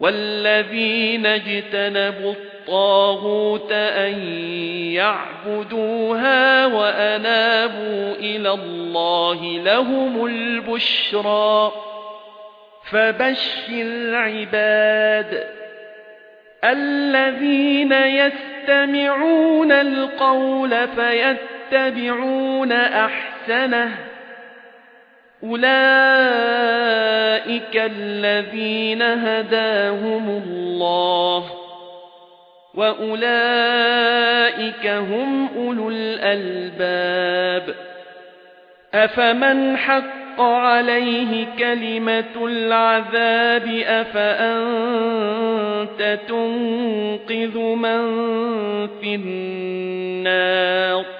وَالَّذِينَ اجْتَنَبُوا الطَّاغُوتَ أَن يَعْبُدُوهَا وَأَنَابُوا إِلَى اللَّهِ لَهُمُ الْبُشْرَى. فَبَشِّرْ عِبَادِ الَّذِينَ يَسْتَمِعُونَ الْقَوْلَ فَيَتَّبِعُونَ أَحْسَنَهُ. أُولَئِكَ الَّذِينَ هَدَاهُمُ اللَّهُ وَأُولَئِكَ هُمْ أُولُو الْأَلْبَابِ أَفَمَنْ حَقَّ عَلَيْهِ كَلِمَةُ الْعَذَابِ أَفَأَنتَ تُنقِذُ مَن فِي النَّارِ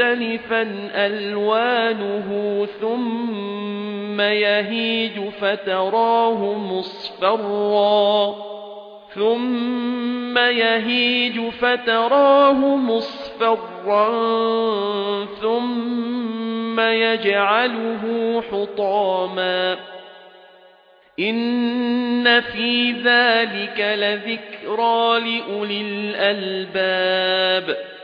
مُخْتَلِفًا أَلْوَانُهُ ثُمَّ يَهِيجُ فَتَرَاهُ مُصْفَرًّا. ثُمَّ يَهِيجُ فَتَرَاهُ مُصْفَرًّا. ثُمَّ يَجْعَلُهُ حُطَامًا. إِنَّ فِي ذَلِكَ لَذِكْرَى لِأُولِي الْأَلْبَابِ.